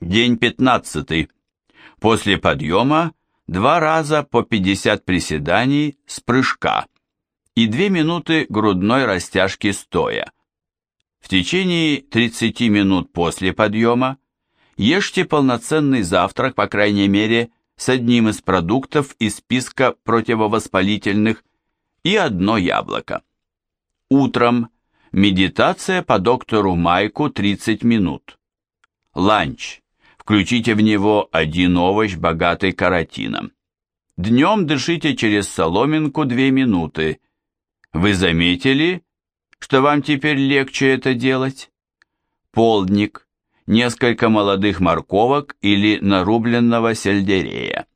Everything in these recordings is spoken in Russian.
День 15. После подъема два раза по 50 приседаний с прыжка и 2 минуты грудной растяжки стоя. В течение 30 минут после подъема ешьте полноценный завтрак, по крайней мере, с одним из продуктов из списка противовоспалительных и одно яблоко. Утром медитация по доктору Майку 30 минут. Ланч. Включите в него один овощ, богатый каротином. Днем дышите через соломинку 2 минуты. Вы заметили, что вам теперь легче это делать? Полдник. Несколько молодых морковок или нарубленного сельдерея.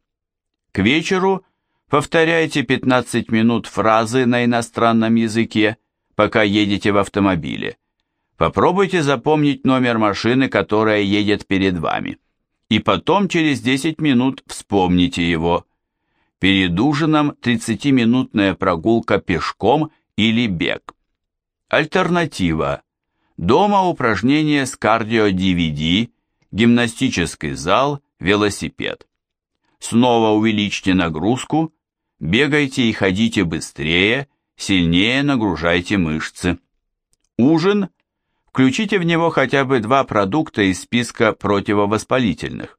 К вечеру повторяйте 15 минут фразы на иностранном языке, пока едете в автомобиле. Попробуйте запомнить номер машины, которая едет перед вами. И потом через 10 минут вспомните его. Перед ужином 30-минутная прогулка пешком или бег. Альтернатива. Дома упражнения с кардио-DVD, гимнастический зал, велосипед. Снова увеличьте нагрузку, бегайте и ходите быстрее, сильнее нагружайте мышцы. Ужин. Включите в него хотя бы два продукта из списка противовоспалительных.